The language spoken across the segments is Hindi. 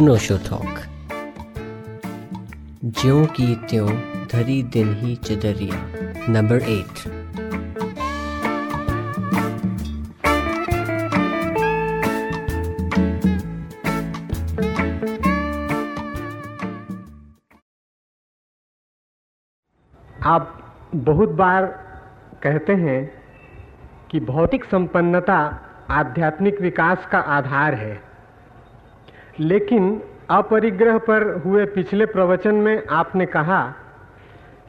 अनोशो टॉक ज्यों की त्यों धरी दिन ही चदरिया। नंबर एट आप बहुत बार कहते हैं कि भौतिक संपन्नता आध्यात्मिक विकास का आधार है। लेकिन अपरिग्रह पर हुए पिछले प्रवचन में आपने कहा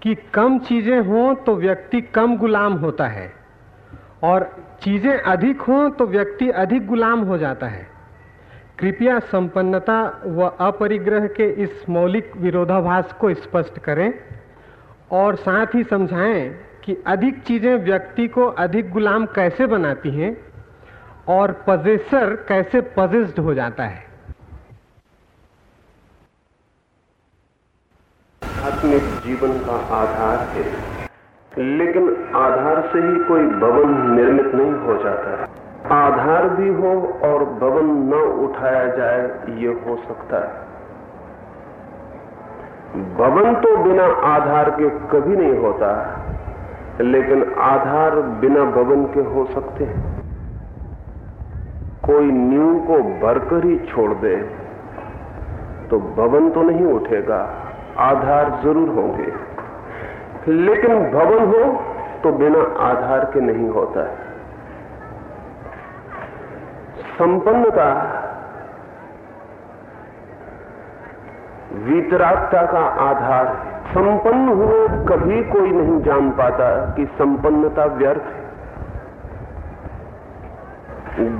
कि कम चीज़ें हों तो व्यक्ति कम गुलाम होता है, और चीज़ें अधिक हों तो व्यक्ति अधिक गुलाम हो जाता है। कृपया संपन्नता व अपरिग्रह के इस मौलिक विरोधाभास को स्पष्ट करें, और साथ ही समझाएँ कि अधिक चीज़ें व्यक्ति को अधिक गुलाम कैसे बनाती हैं, और पजेसर कैसे पजेस्ड हो जाता है। आत्मिक जीवन का आधार है। लेकिन आधार से ही कोई भवन निर्मित नहीं हो जाता। आधार भी हो और भवन न उठाया जाए, ये हो सकता है। भवन तो बिना आधार के कभी नहीं होता, लेकिन आधार बिना भवन के हो सकते हैं। कोई नींव को भरकर ही छोड़ दे तो भवन तो नहीं उठेगा। आधार ज़रूर होंगे। लेकिन भवन हो तो बिना आधार के नहीं होता। है संपन्नता, वीतरागता का आधार संपन्न हुए कभी कोई नहीं जान पाता कि संपन्नता व्यर्थ है।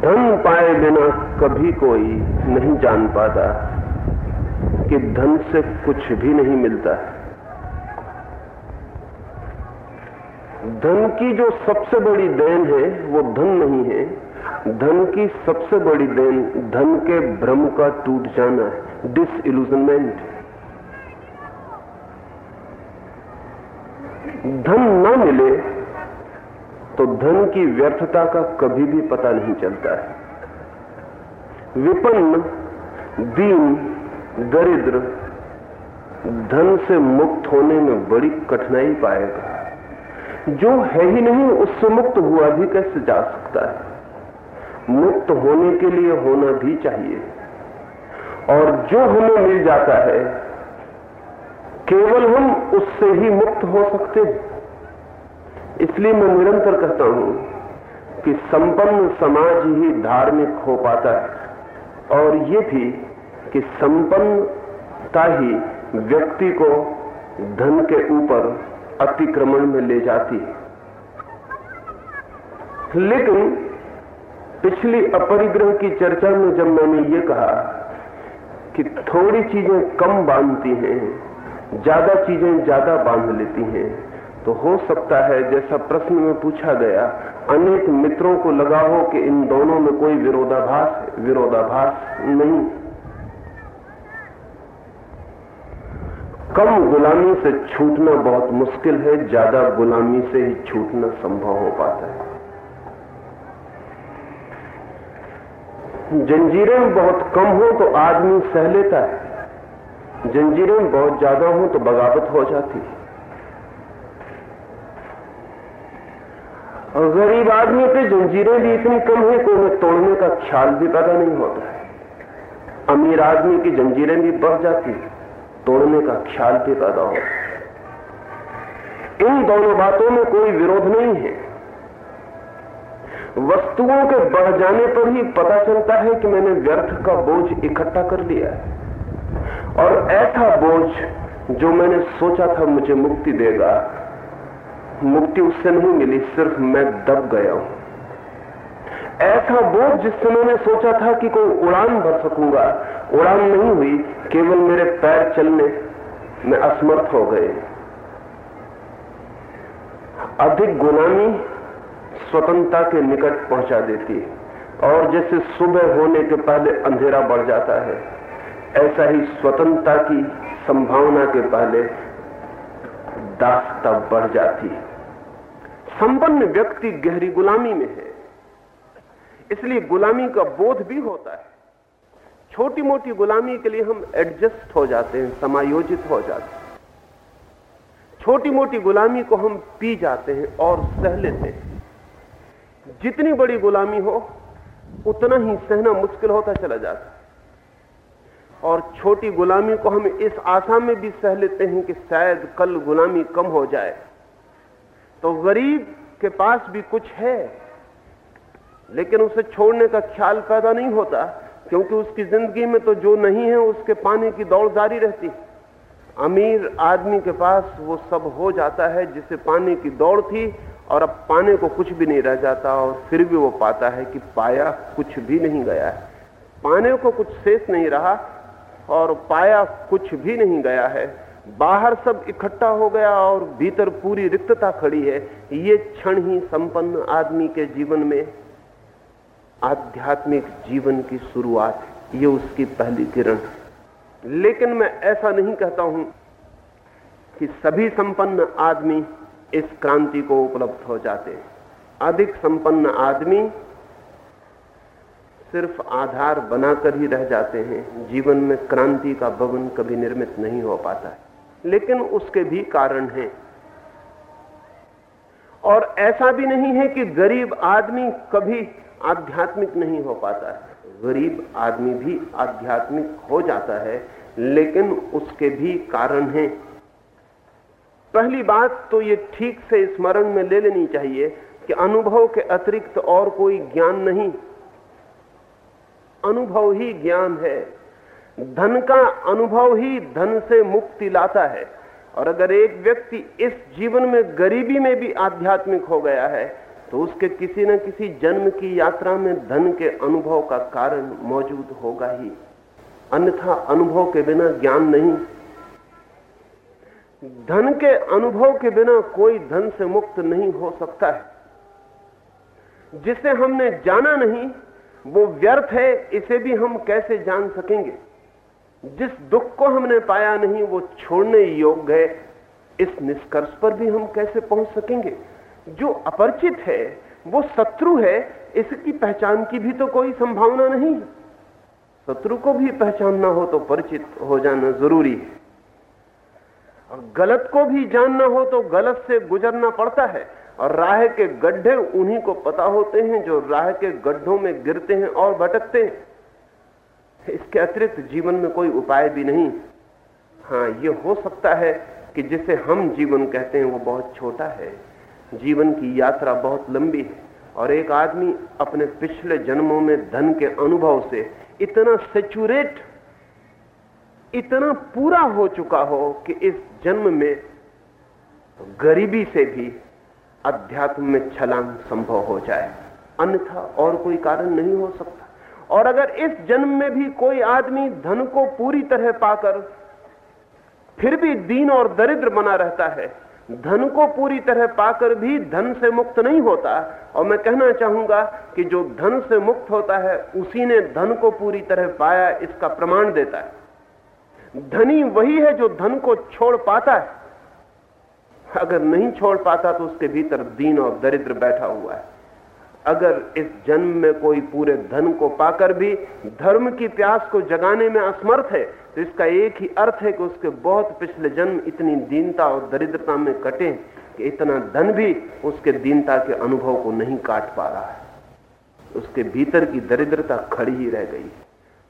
धन पाए बिना कभी कोई नहीं जान पाता। कि धन से कुछ भी नहीं मिलता। है धन की जो सबसे बड़ी देन है, वो धन नहीं है। धन की सबसे बड़ी देन, धन के भ्रम का टूट जाना है डिसइल्यूजनमेंट धन न मिले तो धन की व्यर्थता का कभी भी पता नहीं चलता है। विपन्न, दीन दरिद्र धन से मुक्त होने में बड़ी कठिनाई पाएगा। जो है ही नहीं, उससे मुक्त हुआ भी कैसे जा सकता है? मुक्त होने के लिए होना भी चाहिए। और जो हमें मिल जाता है, केवल हम उससे ही मुक्त हो सकते हैं। इसलिए मैं निरंतर कहता हूँ कि संपन्न समाज ही धार्मिक हो पाता है। और ये भी कि संपन्नता ही व्यक्ति को धन के ऊपर अतिक्रमण में ले जाती है। लेकिन पिछली अपरिग्रह की चर्चा में जब मैंने ये कहा कि थोड़ी चीज़ें कम बांधती हैं, ज़्यादा चीज़ें ज़्यादा बाँध लेती हैं तो हो सकता है जैसा प्रश्न में पूछा गया, अनेक मित्रों को लगा हो कि इन दोनों में कोई विरोधाभास विरोधाभास नहीं। कम गुलामी से छूटना बहुत मुश्किल है, ज़्यादा गुलामी से ही छूटना संभव हो पाता है। जंजीरें बहुत कम हो तो आदमी सह लेता है। जंजीरें बहुत ज़्यादा हो तो बगावत हो जाती है। गरीब आदमी पे जंजीरें भी इतनी कम है कि उन्हें तोड़ने का ख्याल भी पैदा नहीं होता है। अमीर आदमी की जंजीरें भी बढ़ जाती तोड़ने का ख्याल भी पैदा है। इन दोनों बातों में कोई विरोध नहीं है। वस्तुओं के बढ़ जाने पर ही पता चलता है कि मैंने व्यर्थ का बोझ इकट्ठा कर लिया है। और ऐसा बोझ जो मैंने सोचा था मुझे मुक्ति देगा, मुक्ति उससे नहीं मिली, सिर्फ़ मैं दब गया हूँ। ऐसा बोझ जिससे मैंने सोचा था कि कोई उड़ान भर सकूँगा उड़ान नहीं हुई, केवल मेरे पैर चलने में असमर्थ हो गए। अधिक गुलामी स्वतंत्रता के निकट पहुँचा देती है, और जैसे सुबह होने के पहले अंधेरा बढ़ जाता है, ऐसा ही स्वतंत्रता की संभावना के पहले दासता बढ़ जाती है। संपन्न व्यक्ति गहरी गुलामी में है, इसलिए गुलामी का बोध भी होता है। छोटी मोटी गुलामी के लिए हम एडजस्ट हो जाते हैं, समायोजित हो जाते हैं। छोटी मोटी गुलामी को हम पी जाते हैं और सह लेते हैं। जितनी बड़ी गुलामी हो, उतना ही सहना मुश्किल होता चला जाता है। और छोटी गुलामी को हम इस आशा में भी सह लेते हैं कि शायद कल गुलामी कम हो जाए। तो गरीब के पास भी कुछ है, लेकिन उसे छोड़ने का ख्याल पैदा नहीं होता। क्योंकि उसकी ज़िंदगी में तो जो नहीं है, उसके पाने की दौड़ जारी रहती है। अमीर आदमी के पास वो सब हो जाता है जिसे पाने की दौड़ थी, और अब पाने को कुछ भी नहीं रह जाता, और फिर भी वो पाता है कि पाया कुछ भी नहीं गया है। पाने को कुछ शेष नहीं रहा, और पाया कुछ भी नहीं गया है। बाहर सब इकट्ठा हो गया, और भीतर पूरी रिक्तता खड़ी है। ये क्षण ही संपन्न आदमी के जीवन में आध्यात्मिक जीवन की शुरुआत, ये उसकी पहली किरण लेकिन मैं ऐसा नहीं कहता हूँ कि सभी संपन्न आदमी इस क्रांति को उपलब्ध हो जाते हैं। अधिक संपन्न आदमी सिर्फ़ आधार बनाकर ही रह जाते हैं। जीवन में क्रांति का भवन कभी निर्मित नहीं हो पाता है। लेकिन उसके भी कारण हैं। और ऐसा भी नहीं है कि गरीब आदमी कभी आध्यात्मिक नहीं हो पाता है। गरीब आदमी भी आध्यात्मिक हो जाता है, लेकिन उसके भी कारण हैं। पहली बात तो ये ठीक से स्मरण में ले लेनी चाहिए कि अनुभव के अतिरिक्त और कोई ज्ञान नहीं। अनुभव ही ज्ञान है। धन का अनुभव ही धन से मुक्ति लाता है। और अगर एक व्यक्ति इस जीवन में गरीबी में भी आध्यात्मिक हो गया है तो उसके किसी न किसी जन्म की यात्रा में धन के अनुभव का कारण मौजूद होगा ही। अन्यथा अनुभव के बिना ज्ञान नहीं। धन के अनुभव के बिना कोई धन से मुक्त नहीं हो सकता है। जिसे हमने जाना नहीं, वो व्यर्थ है, इसे भी हम कैसे जान सकेंगे? जिस दुख को हमने पाया नहीं, वो छोड़ने योग्य है। इस निष्कर्ष पर भी हम कैसे पहुँच सकेंगे? जो अपरिचित है, वो शत्रु है, इसकी पहचान की भी तो कोई संभावना नहीं। शत्रु को भी पहचानना हो तो परिचित हो जाना ज़रूरी है। और गलत को भी जानना हो तो गलत से गुजरना पड़ता है। और राह के गड्ढे उन्हीं को पता होते हैं, जो राह के गड्ढों में गिरते हैं और भटकते हैं। इसके अतिरिक्त जीवन में कोई उपाय भी नहीं। हाँ ये हो सकता है कि जिसे हम जीवन कहते हैं, वो बहुत छोटा है। जीवन की यात्रा बहुत लंबी है और एक आदमी अपने पिछले जन्मों में धन के अनुभव से इतना सेचुरेट, इतना पूरा हो चुका हो कि इस जन्म में गरीबी से भी अध्यात्म में छलांग संभव हो जाए। अन्यथा और कोई कारण नहीं हो सकता। और अगर इस जन्म में भी कोई आदमी धन को पूरी तरह पाकर फिर भी दीन और दरिद्र बना रहता है धन को पूरी तरह पाकर भी धन से मुक्त नहीं होता। और मैं कहना चाहूँगा कि जो धन से मुक्त होता है, उसी ने धन को पूरी तरह पाया, इसका प्रमाण देता है। धनी वही है जो धन को छोड़ पाता है। अगर नहीं छोड़ पाता तो उसके भीतर दीन और दरिद्र बैठा हुआ है। अगर इस जन्म में कोई पूरे धन को पाकर भी धर्म की प्यास को जगाने में असमर्थ है तो इसका एक ही अर्थ है कि उसके बहुत पिछले जन्म इतनी दीनता और दरिद्रता में कटे कि इतना धन भी उसके दीनता के अनुभव को नहीं काट पा रहा है। उसके भीतर की दरिद्रता खड़ी ही रह गई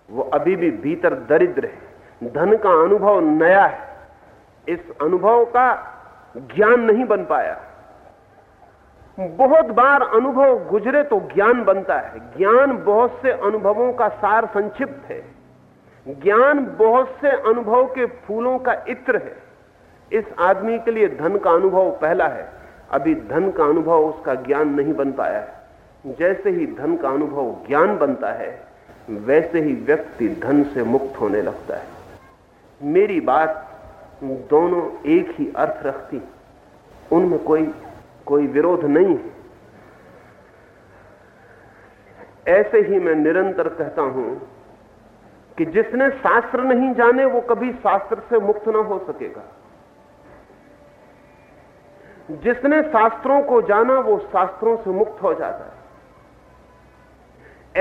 वो अभी भी भीतर दरिद्र है। धन का अनुभव नया है। इस अनुभव का ज्ञान नहीं बन पाया। बहुत बार अनुभव गुजरे तो ज्ञान बनता है। ज्ञान बहुत से अनुभवों का सार संक्षिप्त है। ज्ञान बहुत से अनुभव के फूलों का इत्र है। इस आदमी के लिए धन का अनुभव पहला है। अभी धन का अनुभव उसका ज्ञान नहीं बन पाया है। जैसे ही धन का अनुभव ज्ञान बनता है, वैसे ही व्यक्ति धन से मुक्त होने लगता है। मेरी बात दोनों एक ही अर्थ रखती उनमें कोई कोई विरोध नहीं ऐसे ही मैं निरंतर कहता हूँ कि जिसने शास्त्र नहीं जाने, वो कभी शास्त्र से मुक्त ना हो सकेगा। जिसने शास्त्रों को जाना, वो शास्त्रों से मुक्त हो जाता है।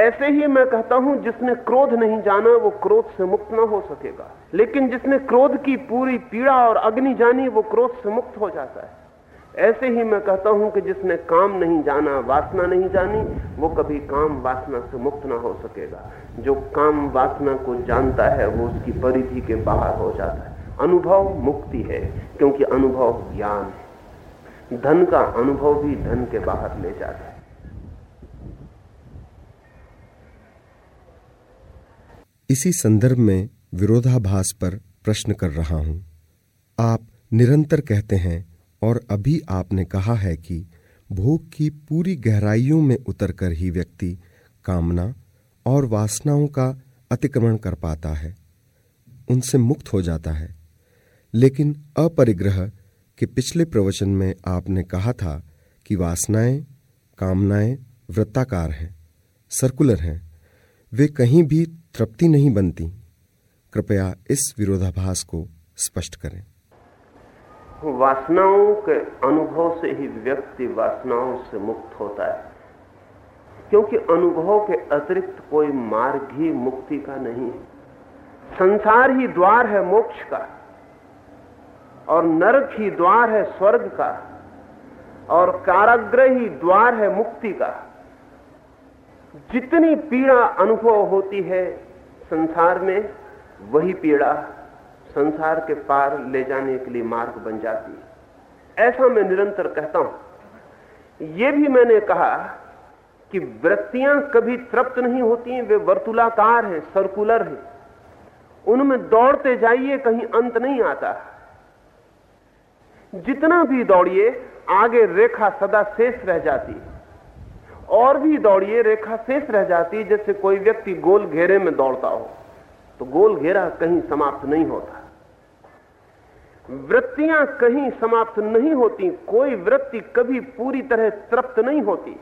ऐसे ही मैं कहता हूँ, जिसने क्रोध नहीं जाना, वो क्रोध से मुक्त ना हो सकेगा। लेकिन जिसने क्रोध की पूरी पीड़ा और अग्नि जानी, वो क्रोध से मुक्त हो जाता है। ऐसे ही मैं कहता हूँ कि जिसने काम नहीं जाना, वासना नहीं जानी, वो कभी काम वासना से मुक्त ना हो सकेगा। जो काम वासना को जानता है, वो उसकी परिधि के बाहर हो जाता है। अनुभव मुक्ति है, क्योंकि अनुभव ज्ञान है। धन का अनुभव भी धन के बाहर ले जाता है। इसी संदर्भ में विरोधाभास पर प्रश्न कर रहा हूँ। आप निरंतर कहते हैं और अभी आपने कहा है कि भोग की पूरी गहराइयों में उतरकर ही व्यक्ति कामना और वासनाओं का अतिक्रमण कर पाता है, उनसे मुक्त हो जाता है। लेकिन अपरिग्रह के पिछले प्रवचन में आपने कहा था कि वासनाएँ, कामनाएँ वृत्ताकार हैं, सर्कुलर हैं, वे कहीं भी तृप्ति नहीं बनती। कृपया इस विरोधाभास को स्पष्ट करें। वासनाओं के अनुभव से ही व्यक्ति वासनाओं से मुक्त होता है। क्योंकि अनुभव के अतिरिक्त कोई मार्ग ही मुक्ति का नहीं है। संसार ही द्वार है मोक्ष का और नरक ही द्वार है स्वर्ग का और काराग्रह ही द्वार है मुक्ति का। जितनी पीड़ा अनुभव होती है संसार में, वही पीड़ा संसार के पार ले जाने के लिए मार्ग बन जाती है। ऐसा मैं निरंतर कहता हूँ। यह भी मैंने कहा कि वृत्तियाँ कभी तृप्त नहीं होती हैं वे वर्तुलाकार हैं, सर्कुलर हैं। उनमें दौड़ते जाइए, कहीं अंत नहीं आता। जितना भी दौड़िए, आगे रेखा सदा शेष रह जाती। है और भी दौड़िए, रेखा शेष रह जाती है जैसे कोई व्यक्ति गोल घेरे में दौड़ता हो तो गोल घेरा कहीं समाप्त नहीं होता। वृत्तियाँ कहीं समाप्त नहीं होती, कोई वृत्ति कभी पूरी तरह तृप्त नहीं होती।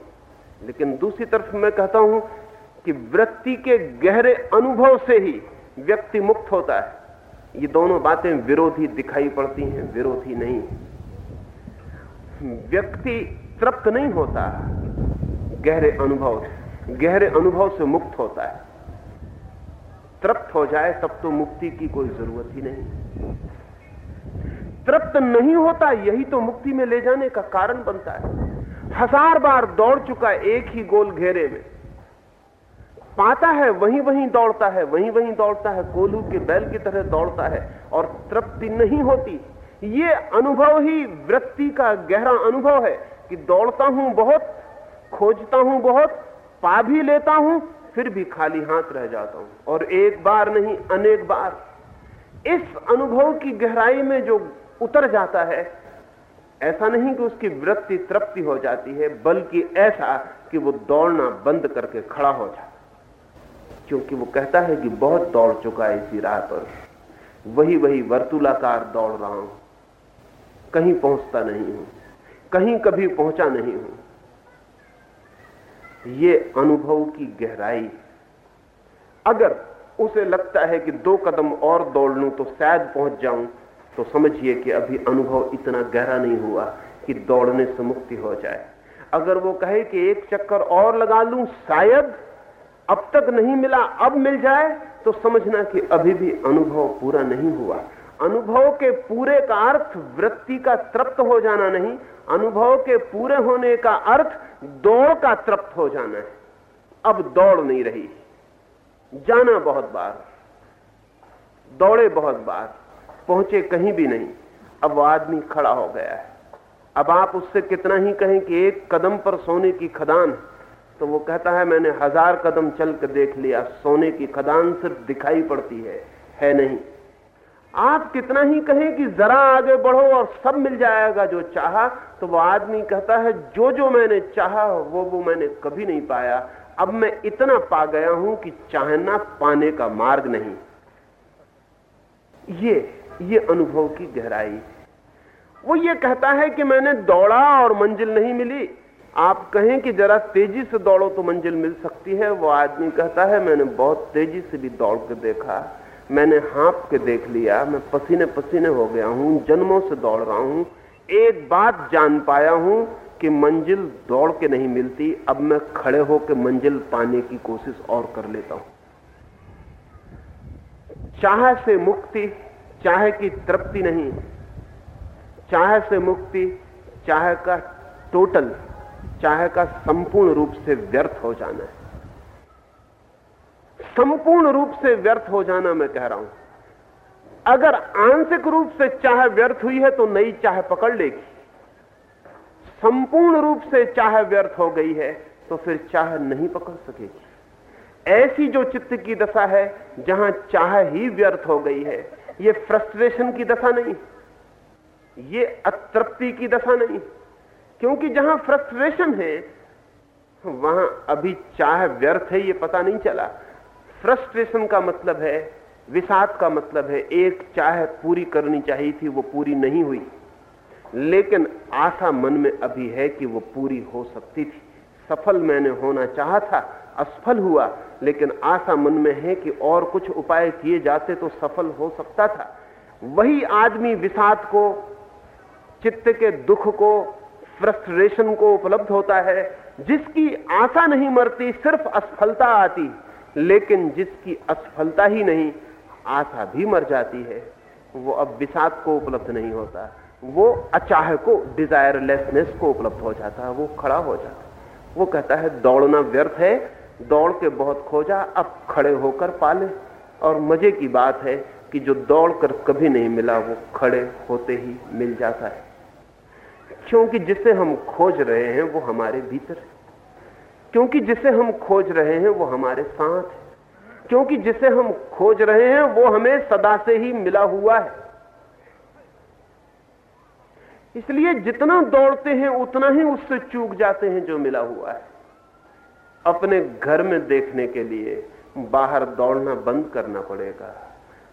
लेकिन दूसरी तरफ़ मैं कहता हूँ कि वृत्ति के गहरे अनुभव से ही व्यक्ति मुक्त होता है। ये दोनों बातें विरोधी दिखाई पड़ती हैं, विरोधी नहीं। व्यक्ति तृप्त नहीं होता, गहरे अनुभव गहरे अनुभव से मुक्त होता है। तृप्त हो जाए तब तो मुक्ति की कोई ज़रूरत ही नहीं। तृप्त नहीं होता, यही तो मुक्ति में ले जाने का कारण बनता है। हज़ार बार दौड़ चुका एक ही गोल घेरे में। पाता है, वहीं वहीं दौड़ता है, वहीं वहीं दौड़ता है कोलू के बैल की तरह दौड़ता है और तृप्ति नहीं होती। ये अनुभव ही वृत्ति का गहरा अनुभव है कि दौड़ता हूँ बहुत, खोजता हूँ बहुत, पा भी लेता हूँ, फिर भी खाली हाथ रह जाता हूँ। और एक बार नहीं, अनेक बार। इस अनुभव की गहराई में जो उतर जाता है। ऐसा नहीं कि उसकी वृत्ति तृप्ति हो जाती है, बल्कि ऐसा कि वो दौड़ना बंद करके खड़ा हो जाता क्योंकि वो कहता है कि बहुत दौड़ चुका है इसी राह पर। वही वही वर्तूलाकार दौड़ रहा हूँ। कहीं पहुँचता नहीं हूँ। कहीं कभी पहुँचा नहीं हूँ। ये अनुभव की गहराई। अगर उसे लगता है कि दो कदम और दौड़ लूँ तो शायद पहुँच जाऊँ। तो समझिए कि अभी अनुभव इतना गहरा नहीं हुआ कि दौड़ने से मुक्ति हो जाए। अगर वो कहे कि एक चक्कर और लगा लूँ, शायद अब तक नहीं मिला, अब मिल जाए तो समझना कि अभी भी अनुभव पूरा नहीं हुआ। अनुभव के पूरे का अर्थ वृत्ति का तृप्त हो जाना नहीं, अनुभव के पूरे होने का अर्थ दौड़ का तृप्त हो जाना है। अब दौड़ नहीं रही। जाना बहुत बार, दौड़े बहुत बार। पहुँचे कहीं भी नहीं। अब वो आदमी खड़ा हो गया है। अब आप उससे कितना ही कहें कि एक कदम पर सोने की खदान तो वो कहता है, मैंने हज़ार कदम चल कर देख लिया, सोने की खदान सिर्फ़ दिखाई पड़ती है है नहीं। आप कितना ही कहें कि जरा आगे बढ़ो और सब मिल जाएगा जो चाहा तो वो आदमी कहता है, जो जो मैंने चाहा, वो वो मैंने कभी नहीं पाया। अब मैं इतना पा गया हूँ कि चाहना पाने का मार्ग नहीं। ये ये अनुभव की गहराई। वो ये कहता है कि मैंने दौड़ा और मंजिल नहीं मिली। आप कहें कि जरा तेज़ी से दौड़ो तो मंजिल मिल सकती है। वो आदमी कहता है, मैंने बहुत तेज़ी से भी दौड़ के देखा। मैंने हाँप के देख लिया। मैं पसीने पसीने हो गया हूँ, जन्मों से दौड़ रहा हूँ। एक बात जान पाया हूँ कि मंजिल दौड़ के नहीं मिलती। अब मैं खड़े होकर मंजिल पाने की कोशिश और कर लेता हूँ। चाह से मुक्ति चाहे की तृप्ति नहीं, चाहे से मुक्ति, चाहे का टोटल चाहे का संपूर्ण रूप से व्यर्थ हो जाना है। संपूर्ण रूप से व्यर्थ हो जाना मैं कह रहा हूँ। अगर आंशिक रूप से चाह व्यर्थ हुई है तो नई चाह पकड़ लेगी। संपूर्ण रूप से चाह व्यर्थ हो गई है तो फिर चाह नहीं पकड़ सकेगी। ऐसी जो चित्त की दशा है, जहाँ चाह ही व्यर्थ हो गई है ये फ्रस्ट्रेशन की दशा नहीं, ये अतृप्ति की दशा नहीं, क्योंकि जहाँ फ्रस्ट्रेशन है, वहाँ अभी चाह व्यर्थ है, ये पता नहीं चला। फ्रस्ट्रेशन का मतलब है, विषाद का मतलब है, एक चाह पूरी करनी चाहिए थी, वो पूरी नहीं हुई। लेकिन आशा मन में अभी है कि वो पूरी हो सकती थी। सफल मैंने होना चाहा था, असफल हुआ लेकिन आशा मन में है कि और कुछ उपाय किए जाते तो सफल हो सकता था। वही आदमी विषाद को, चित्त के दुख को फ्रस्ट्रेशन को उपलब्ध होता है, जिसकी आशा नहीं मरती, सिर्फ़ असफलता आती। लेकिन जिसकी असफलता ही नहीं, आशा भी मर जाती है। वो अब विषाद को उपलब्ध नहीं होता। वो अचाह को डिजायरलेसनेस को उपलब्ध हो जाता। है वो खड़ा हो जाता। है वो कहता है, दौड़ना व्यर्थ है दौड़ के बहुत खोजा, अब खड़े होकर पाले। और मज़े की बात है कि जो दौड़ कर कभी नहीं मिला, वो खड़े होते ही मिल जाता है। क्योंकि जिसे हम खोज रहे हैं, वो हमारे भीतर है। क्योंकि जिसे हम खोज रहे हैं, वो हमारे साथ है। क्योंकि जिसे हम खोज रहे हैं, वो हमें सदा से ही मिला हुआ है। इसलिए जितना दौड़ते हैं, उतना ही उससे चूक जाते हैं जो मिला हुआ है। अपने घर में देखने के लिए बाहर दौड़ना बंद करना पड़ेगा।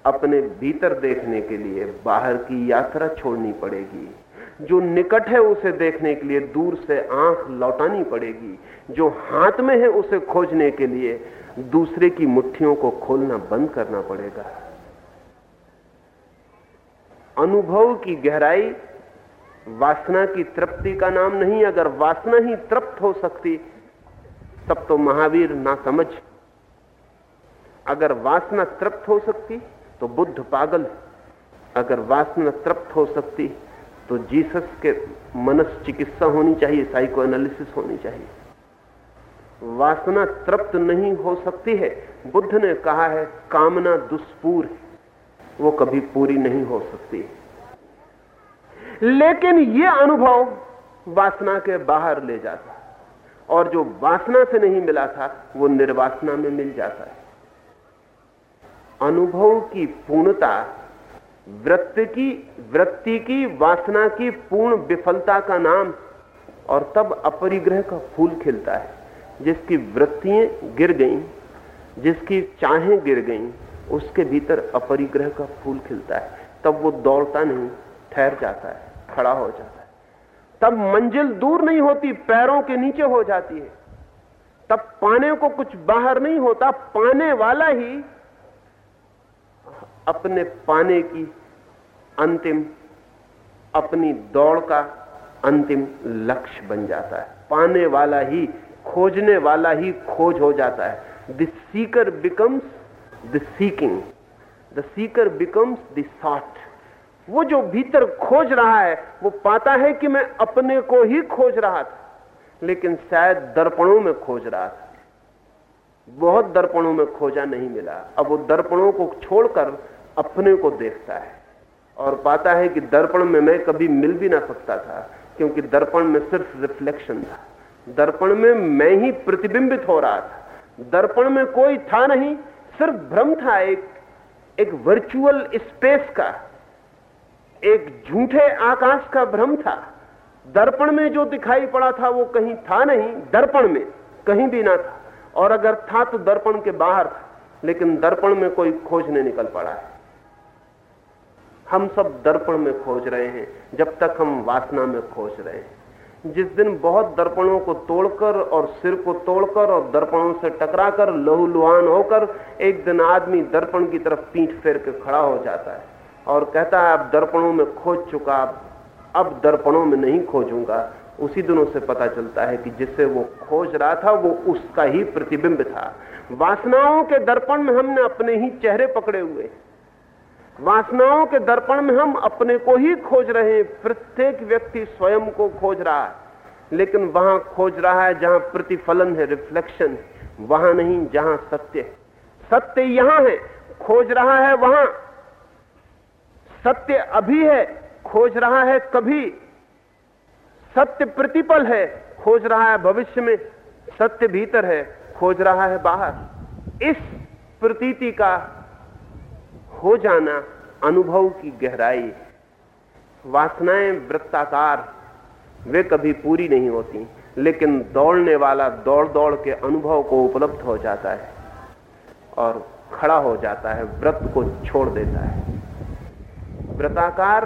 अपने भीतर देखने के लिए बाहर की यात्रा छोड़नी पड़ेगी। जो निकट है उसे देखने के लिए दूर से आँख लौटानी पड़ेगी। जो हाथ में है उसे खोजने के लिए दूसरे की मुट्ठियों को खोलना बंद करना पड़ेगा। अनुभव की गहराई, वासना की तृप्ति का नाम नहीं, अगर वासना ही तृप्त हो सकती तब तो महावीर ना समझ। अगर वासना तृप्त हो सकती तो बुद्ध पागल। अगर वासना तृप्त हो सकती तो जीसस के मनस चिकित्सा होनी चाहिए साइको एनालिसिस होनी चाहिए। वासना तृप्त नहीं हो सकती है। बुद्ध ने कहा है, कामना दुष्पूर है। वो कभी पूरी नहीं हो सकती। लेकिन यह अनुभव वासना के बाहर ले जाता और जो वासना से नहीं मिला था, वो निर्वासना में मिल जाता है। अनुभव की पूर्णता, वृत्ति की वृत्ति की, वासना की पूर्ण विफलता का नाम, और तब अपरिग्रह का फूल खिलता है, जिसकी वृत्तियाँ गिर गईं, जिसकी चाहें गिर गईं, उसके भीतर अपरिग्रह का फूल खिलता है। तब वो दौड़ता नहीं, ठहर जाता है, खड़ा हो जाता है। तब मंजिल दूर नहीं होती, पैरों के नीचे हो जाती है। तब पाने को कुछ बाहर नहीं होता, पाने वाला ही अपने पाने की अंतिम, अपनी दौड़ का अंतिम लक्ष्य बन जाता है। पाने वाला ही, खोजने वाला ही खोज हो जाता है। The seeker becomes the seeking the seeker becomes the sought वो जो भीतर खोज रहा है, वो पाता है कि मैं अपने को ही खोज रहा था, लेकिन शायद दर्पणों में खोज रहा था। बहुत दर्पणों में खोजा नहीं मिला। अब वो दर्पणों को छोड़कर अपने को देखता है और पाता है कि दर्पण में मैं कभी मिल भी ना सकता था, क्योंकि दर्पण में सिर्फ़ रिफ्लेक्शन था। दर्पण में मैं ही प्रतिबिंबित हो रहा था। दर्पण में कोई था नहीं, सिर्फ़ भ्रम था एक एक वर्चुअल स्पेस का। एक झूठे आकाश का भ्रम था। दर्पण में जो दिखाई पड़ा था, वो कहीं था नहीं। दर्पण में कहीं भी ना था। और अगर था तो दर्पण के बाहर था, लेकिन दर्पण में कोई खोजने निकल पड़ा है। हम सब दर्पण में खोज रहे हैं, जब तक हम वासना में खोज रहे हैं। जिस दिन बहुत दर्पणों को तोड़कर और सिर को तोड़कर और दर्पणों से टकराकर, लहूलुहान होकर, एक दिन आदमी दर्पण की तरफ़ पीठ फेर के खड़ा हो जाता है। और कहता है, अब दर्पणों में खोज चुका, अब दर्पणों में नहीं खोजूँगा। उसी दिनों से पता चलता है कि जिसे वो खोज रहा था, वो उसका ही प्रतिबिंब था। वासनाओं के दर्पण में हमने अपने ही चेहरे पकड़े हुए। वासनाओं के दर्पण में हम अपने को ही खोज रहे हैं। प्रत्येक व्यक्ति स्वयं को खोज रहा है। लेकिन वहाँ खोज रहा है जहाँ प्रतिफलन है रिफ्लेक्शन वहाँ नहीं, जहाँ सत्य है। सत्य यहाँ है। खोज रहा है वहाँ। सत्य अभी है, खोज रहा है कभी। सत्य प्रतिपल है, खोज रहा है भविष्य में। सत्य भीतर है, खोज रहा है बाहर। इस प्रतीति का हो जाना अनुभव की गहराई वासनाएँ वृत्ताकार, वे कभी पूरी नहीं होती, लेकिन दौड़ने वाला दौड़ दौड़ के अनुभव को उपलब्ध हो जाता है और खड़ा हो जाता है, व्रत को छोड़ देता है। व्रताकार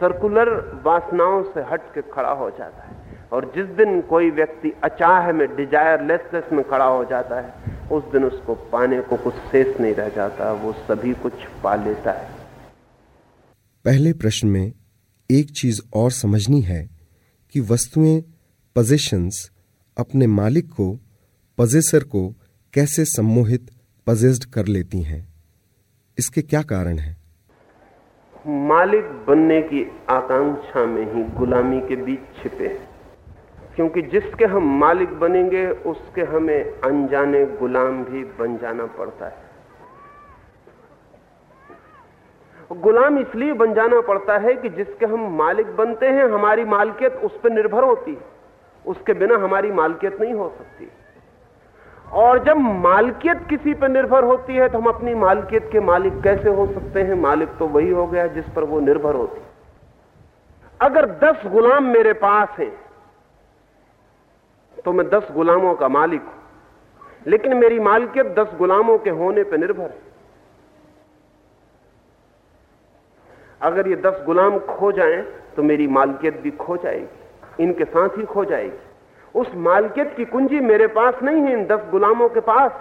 सर्कुलर वासनाओं से हट के खड़ा हो जाता है। और जिस दिन कोई व्यक्ति अचाह में डिज़ायर लेसलेस में खड़ा हो जाता है, उस दिन उसको पाने को कुछ शेष नहीं रह जाता, वो सभी कुछ पा लेता है। पहले प्रश्न में एक चीज़ और समझनी है कि वस्तुएँ पोजेशंस अपने मालिक को पजेसर को कैसे सम्मोहित पजेस्ड कर लेती हैं। इसके क्या कारण है? मालिक बनने की आकांक्षा में ही गुलामी के बीच छिपे क्योंकि जिसके हम मालिक बनेंगे, उसके हमें अनजाने गुलाम भी बन जाना पड़ता है। गुलाम इसलिए बन जाना पड़ता है कि जिसके हम मालिक बनते हैं, हमारी मालकियत उस पर निर्भर होती है। उसके बिना हमारी मालकियत नहीं हो सकती। और जब मालकियत किसी पर निर्भर होती है तो हम अपनी मालकियत के मालिक कैसे हो सकते हैं? मालिक तो वही हो गया जिस पर वो निर्भर होती अगर दस गुलाम मेरे पास हैं तो मैं दस गुलामों का मालिक हूँ। लेकिन मेरी मालकियत दस गुलामों के होने पर निर्भर है। अगर ये दस गुलाम खो जाएँ तो मेरी मालकियत भी खो जाएगी। इनके साथ ही खो जाएगी। उस मालकियत की कुंजी मेरे पास नहीं है इन दस गुलामों के पास।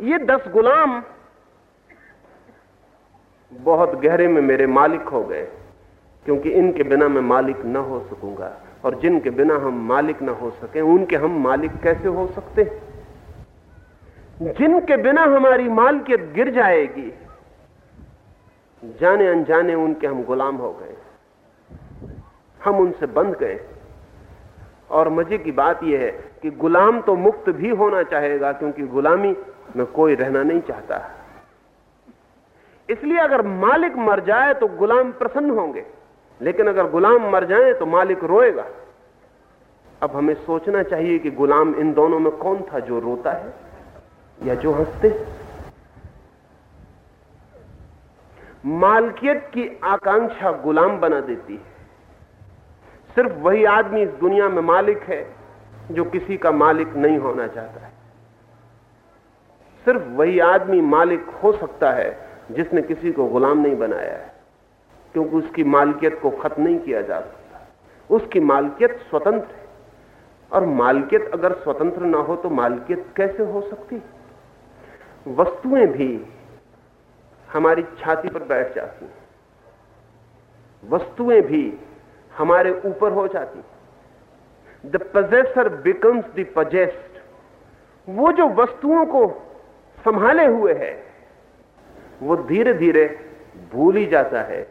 ये दस गुलाम बहुत गहरे में मेरे मालिक हो गए, क्योंकि इनके बिना मैं मालिक न हो सकूँगा, और जिनके बिना हम मालिक न हो सके, उनके हम मालिक कैसे हो सकते? जिनके बिना हमारी मालकियत गिर जाएगी, जाने अनजाने उनके हम गुलाम हो गए। हम उनसे बंध गए। और मज़े की बात यह है कि गुलाम तो मुक्त भी होना चाहेगा, क्योंकि गुलामी में कोई रहना नहीं चाहता। इसलिए अगर मालिक मर जाए तो गुलाम प्रसन्न होंगे, लेकिन अगर गुलाम मर जाए तो मालिक रोएगा। अब हमें सोचना चाहिए कि गुलाम इन दोनों में कौन था जो रोता है या जो हँसते मालकियत की आकांक्षा गुलाम बना देती है। सिर्फ़ वही आदमी इस दुनिया में मालिक है जो किसी का मालिक नहीं होना चाहता है। सिर्फ़ वही आदमी मालिक हो सकता है जिसने किसी को गुलाम नहीं बनाया है, क्योंकि उसकी मालकियत को खत्म नहीं किया जा सकता। उसकी मालकियत स्वतंत्र है, और मालकियत अगर स्वतंत्र ना हो तो मालकियत कैसे हो सकती? वस्तुएँ भी हमारी छाती पर बैठ जाती हैं। वस्तुएँ भी हमारे ऊपर हो जाती the possessor becomes the possessed वो जो वस्तुओं को संभाले हुए है, वो धीरे धीरे भूल ही जाता है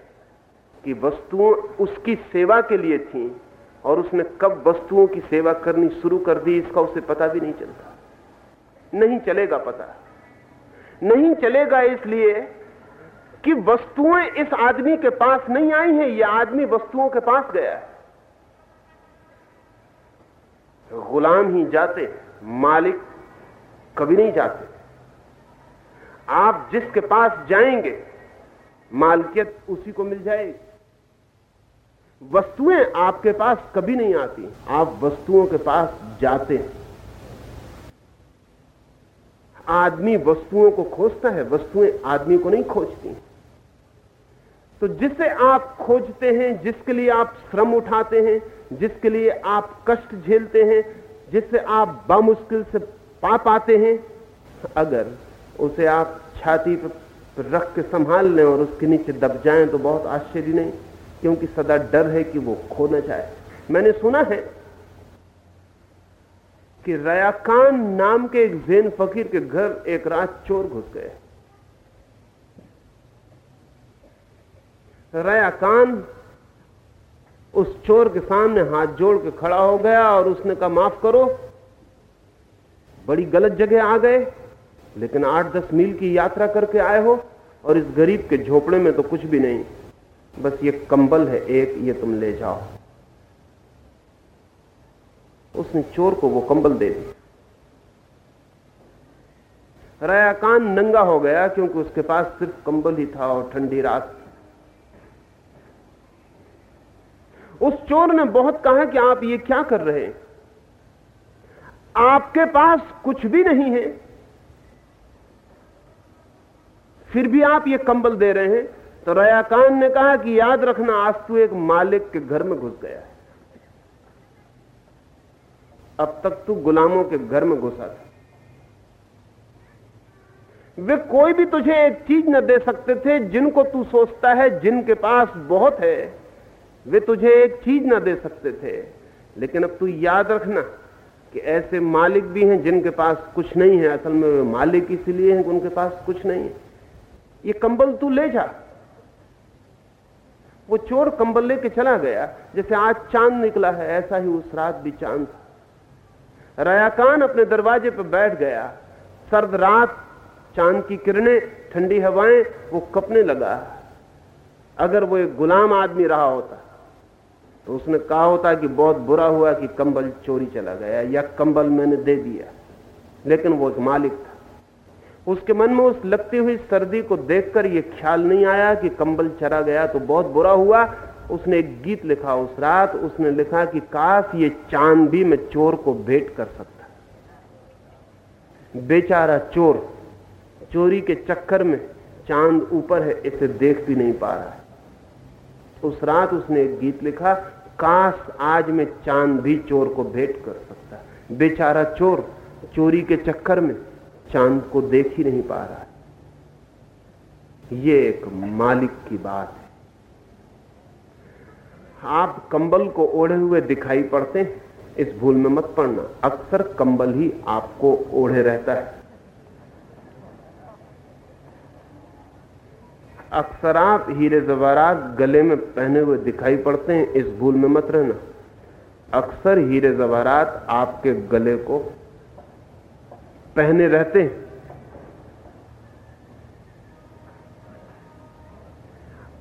कि वस्तुओं उसकी सेवा के लिए थी और उसने कब वस्तुओं की सेवा करनी शुरू कर दी, इसका उसे पता भी नहीं चलता। नहीं चलेगा पता। नहीं चलेगा इसलिए कि वस्तुएँ इस आदमी के पास नहीं आई हैं यह आदमी वस्तुओं के पास गया है। गुलाम ही जाते, मालिक कभी नहीं जाते। आप जिसके पास जाएँगे, मालकियत उसी को मिल जाएगी। वस्तुएँ आपके पास कभी नहीं आती, आप वस्तुओं के पास जाते हैं। आदमी वस्तुओं को खोजता है, वस्तुएँ आदमी को नहीं खोजती। तो जिसे आप खोजते हैं, जिसके लिए आप श्रम उठाते हैं, जिसके लिए आप कष्ट झेलते हैं, जिससे आप बामुश्किल से पा पाते हैं, अगर उसे आप छाती पर रख के संभाल लें और उसके नीचे दब जाएँ तो बहुत आश्चर्य नहीं, क्योंकि सदा डर है कि वो खो ना जाए। मैंने सुना है कि रयाकान नाम के एक जैन फकीर के घर एक रात चोर घुस गए। रयाकान उस चोर के सामने हाथ जोड़ के खड़ा हो गया और उसने कहा, माफ़ करो। बड़ी गलत जगह आ गए, लेकिन आठ दस मील की यात्रा करके आए हो और इस गरीब के झोपड़े में तो कुछ भी नहीं। बस ये कंबल है, एक ये तुम ले जाओ। उसने चोर को वो कंबल दे दिया। रयाकान नंगा हो गया, क्योंकि उसके पास सिर्फ़ कंबल ही था और ठंडी रात उस चोर ने बहुत कहा कि आप ये क्या कर रहे हैं? आपके पास कुछ भी नहीं है। फिर भी आप ये कंबल दे रहे हैं। तो रयाकान ने कहा कि याद रखना, आज तू एक मालिक के घर में घुस गया है। अब तक तू गुलामों के घर में घुसा था। वे कोई भी तुझे एक चीज़ न दे सकते थे, जिनको तू सोचता है, जिनके पास बहुत है। वे तुझे एक चीज़ ना दे सकते थे। लेकिन अब तू याद रखना कि ऐसे मालिक भी हैं जिनके पास कुछ नहीं है। असल में वे मालिक इसलिए हैं कि उनके पास कुछ नहीं है। ये कंबल तू ले जा। वो चोर कंबल लेके चला गया। जैसे आज चाँद निकला है, ऐसा ही उस रात भी चाँद रयाकान अपने दरवाजे पर बैठ गया। सर्द रात, चाँद की किरणें, ठंडी हवाएँ, वो कपने लगा। अगर वो एक गुलाम आदमी रहा होता तो उसने कहा होता कि बहुत बुरा हुआ कि कंबल चोरी चला गया, या कंबल मैंने दे दिया, लेकिन वो एक मालिक था। उसके मन में उस लगती हुई सर्दी को देखकर यह ख्याल नहीं आया कि कंबल चरा गया तो बहुत बुरा हुआ। उसने एक गीत लिखा उस रात, उसने लिखा कि काश ये चाँद भी मैं चोर को भेंट कर सकता। बेचारा चोर, चोरी के चक्कर में चाँद ऊपर है, इसे देख भी नहीं पा रहा है। उस रात उसने एक गीत लिखा काश आज मैं चाँद भी चोर को भेंट कर सकता बेचारा चोर चोरी के चक्कर में चाँद को देख ही नहीं पा रहा है। ये एक मालिक की बात है। आप कंबल को ओढ़े हुए दिखाई पड़ते हैं। इस भूल में मत पड़ना, अक्सर कंबल ही आपको ओढ़े रहता है। अक्सर आप हीरे जवारात गले में पहने हुए दिखाई पड़ते हैं, इस भूल में मत रहना। अक्सर हीरे जवारात आपके गले को पहने रहते हैं।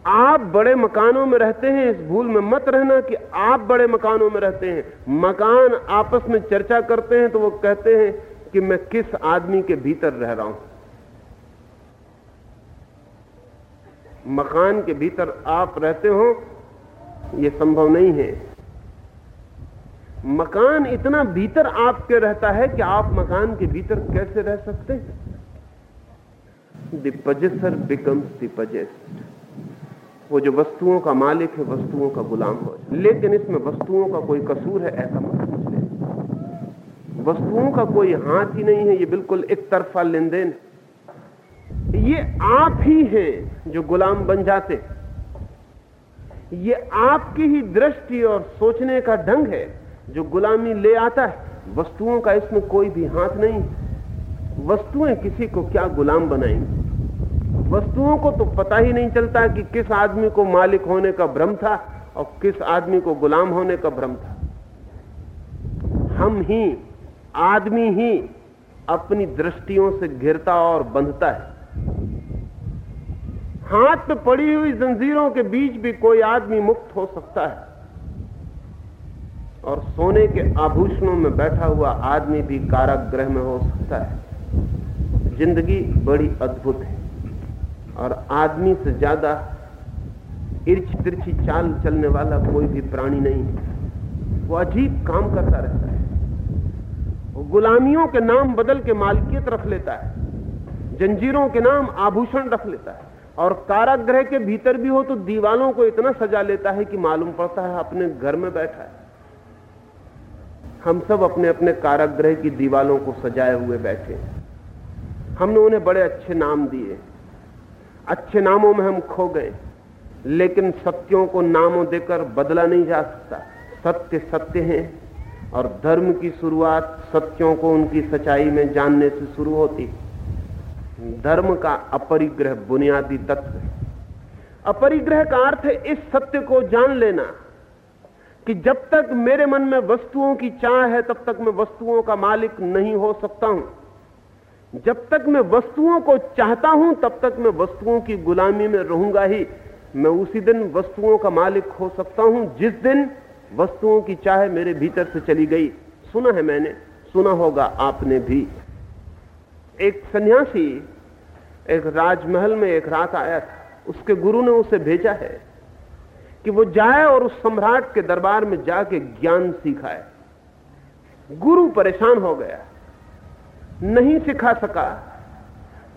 आप बड़े मकानों में रहते हैं, इस भूल में मत रहना कि आप बड़े मकानों में रहते हैं। मकान आपस में चर्चा करते हैं तो वो कहते हैं कि मैं किस आदमी के भीतर रह रहा हूँ। मकान के भीतर आप रहते हो यह संभव नहीं है। मकान इतना भीतर आपके रहता है कि आप मकान के भीतर कैसे रह सकते हैं? दिपजेसर बिकम्स दिपजेस्ट वो जो वस्तुओं का मालिक है, वस्तुओं का गुलाम हो लेकिन इसमें वस्तुओं का कोई कसूर है, ऐसा मत समझ वस्तुओं का कोई हाथ ही नहीं है, ये बिल्कुल एक तरफा लेन देन है। ये आप ही हैं जो गुलाम बन जाते। ये आपकी ही दृष्टि और सोचने का ढंग है जो गुलामी ले आता है। वस्तुओं का इसमें कोई भी हाथ नहीं। वस्तुएँ किसी को क्या गुलाम बनाएँगी? वस्तुओं को तो पता ही नहीं चलता कि किस आदमी को मालिक होने का भ्रम था और किस आदमी को गुलाम होने का भ्रम था। हम ही, आदमी ही अपनी दृष्टियों से घिरता और बंधता है। हाथ पे पड़ी हुई जंजीरों के बीच भी कोई आदमी मुक्त हो सकता है। और सोने के आभूषणों में बैठा हुआ आदमी भी कारागृह में हो सकता है। ज़िंदगी बड़ी अद्भुत है। और आदमी से ज़्यादा इर्च तिरछी चाल चलने वाला कोई भी प्राणी नहीं है। वो अजीब काम करता रहता है। वो गुलामियों के नाम बदल के मालकियत रख लेता है। जंजीरों के नाम आभूषण रख लेता है। और कारागृह के भीतर भी हो तो दीवालों को इतना सजा लेता है कि मालूम पड़ता है अपने घर में बैठा है। हम सब अपने अपने कारागृह की दीवालों को सजाए हुए बैठे हमने उन्हें बड़े अच्छे नाम दिए। अच्छे नामों में हम खो गए। लेकिन सत्यों को नामों देकर बदला नहीं जा सकता। सत्य सत्य हैं और धर्म की शुरुआत सत्यों को उनकी सच्चाई में जानने से शुरू होती धर्म का अपरिग्रह बुनियादी तत्व है। अपरिग्रह का अर्थ है इस सत्य को जान लेना कि जब तक मेरे मन में वस्तुओं की चाह है, तब तक मैं वस्तुओं का मालिक नहीं हो सकता हूँ। जब तक मैं वस्तुओं को चाहता हूँ, तब तक मैं वस्तुओं की गुलामी में रहूँगा ही। मैं उसी दिन वस्तुओं का मालिक हो सकता हूँ, जिस दिन वस्तुओं की चाह मेरे भीतर से चली गई। सुना है मैंने, सुना होगा आपने भी। एक सन्यासी, एक राजमहल में एक रात आया था। उसके गुरु ने उसे भेजा है कि वो जाए और उस सम्राट के दरबार में जाके ज्ञान सीखाए। गुरु परेशान हो गया, नहीं सिखा सका।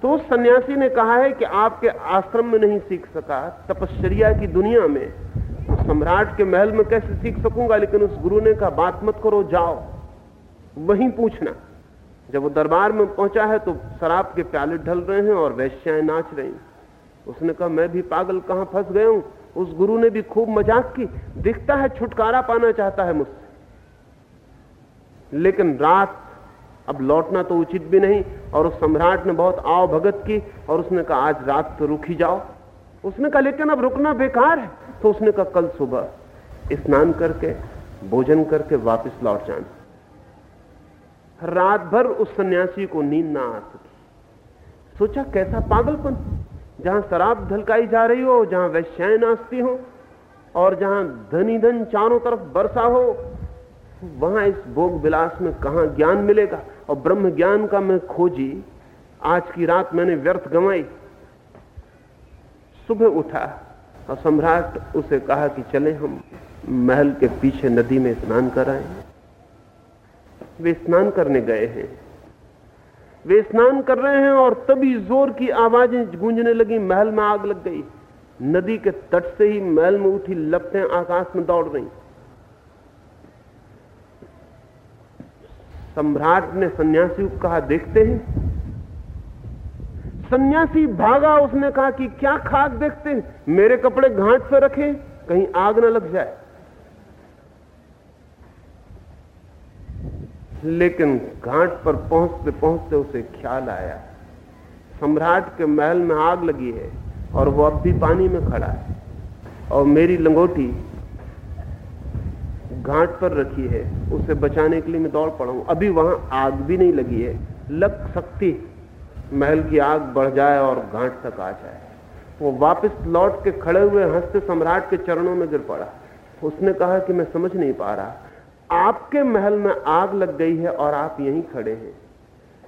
तो उस सन्यासी ने कहा है कि आपके आश्रम में नहीं सीख सका, तपश्चर्या की दुनिया में। तो सम्राट के महल में कैसे सीख सकूँगा? लेकिन उस गुरु ने कहा, बात मत करो, जाओ, वहीं पूछना। जब वो दरबार में पहुँचा है तो शराब के प्याले ढल रहे हैं और वैश्याएँ नाच रही उसने कहा, मैं भी पागल कहाँ फंस गया हूँ? उस गुरु ने भी खूब मज़ाक की। दिखता है छुटकारा पाना चाहता है मुझसे। लेकिन रात अब लौटना तो उचित भी नहीं और उस सम्राट ने बहुत आव भगत की और उसने कहा, आज रात तो रुक ही जाओ। उसने कहा, लेकिन अब रुकना बेकार है। तो उसने कहा, कल सुबह स्नान करके, भोजन करके वापस लौट जाना। रात भर उस सन्यासी को नींद ना आ सकी। सोचा कैसा पागलपन, जहाँ शराब ढलकाई जा रही हो, जहाँ वैश्याएँ नाचती हो, और जहाँ धनी धन चारों तरफ़ बरसा हो, वहाँ इस भोग विलास में कहा ज्ञान मिलेगा? और ब्रह्म ज्ञान का मैं खोजी, आज की रात मैंने व्यर्थ गंवाई। सुबह उठा और सम्राट उसे कहा कि चले हम महल के पीछे नदी में स्नान कर आए वे स्नान करने गए हैं। वे स्नान कर रहे हैं और तभी ज़ोर की आवाज़ें गूंजने लगी, महल में आग लग गई। नदी के तट से ही महल में उठी लपटें आकाश में दौड़ रही सम्राट ने सन्यासी को कहा, देखते हैं। सन्यासी भागा, उसने कहा कि क्या खाक देखते हैं? मेरे कपड़े घाट पे रखे, कहीं आग ना लग जाए। लेकिन घाट पर पहुँचते पहुँचते उसे ख्याल आया। सम्राट के महल में आग लगी है और वो अब भी पानी में खड़ा है। और मेरी लंगोटी घाट पर रखी है। उसे बचाने के लिए मैं दौड़ पड़ा हूँ। अभी वहाँ आग भी नहीं लगी है। लग सकती महल की आग बढ़ जाए और घाट तक आ जाए। वो वापस लौट के खड़े हुए हँसते सम्राट के चरणों में गिर पड़ा। उसने कहा कि मैं समझ नहीं पा रहा। आपके महल में आग लग गई है और आप यहीं खड़े हैं।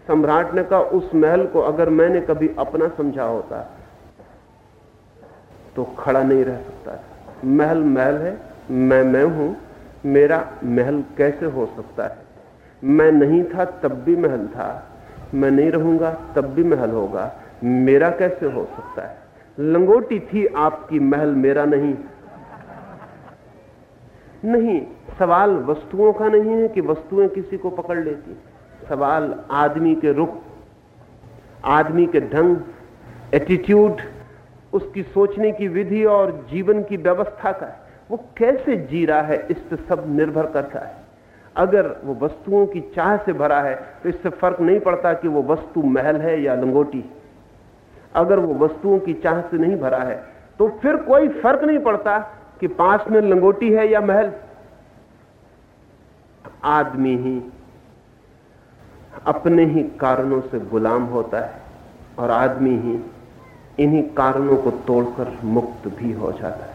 सम्राट ने कहा, उस महल को अगर मैंने कभी अपना समझा होता तो खड़ा नहीं रह सकता महल महल है, मैं मैं हूँ, मेरा महल कैसे हो सकता है? मैं नहीं था, तब भी महल था। मैं नहीं रहूँगा, तब भी महल होगा। मेरा कैसे हो सकता है? लंगोटी थी आपकी, महल मेरा नहीं। नहीं, सवाल वस्तुओं का नहीं है कि वस्तुएँ किसी को पकड़ लेती। सवाल आदमी के रुख, आदमी के ढंग एटीट्यूड उसकी सोचने की विधि और जीवन की व्यवस्था का है। वो कैसे जी रहा है, इस पर सब निर्भर करता है। अगर वो वस्तुओं की चाह से भरा है तो इससे फ़र्क नहीं पड़ता कि वो वस्तु महल है या लंगोटी। अगर वो वस्तुओं की चाह से नहीं भरा है तो फिर कोई फ़र्क नहीं पड़ता कि पास में लंगोटी है या महल? आदमी ही अपने ही कारणों से गुलाम होता है और आदमी ही इन्हीं कारणों को तोड़कर मुक्त भी हो जाता है।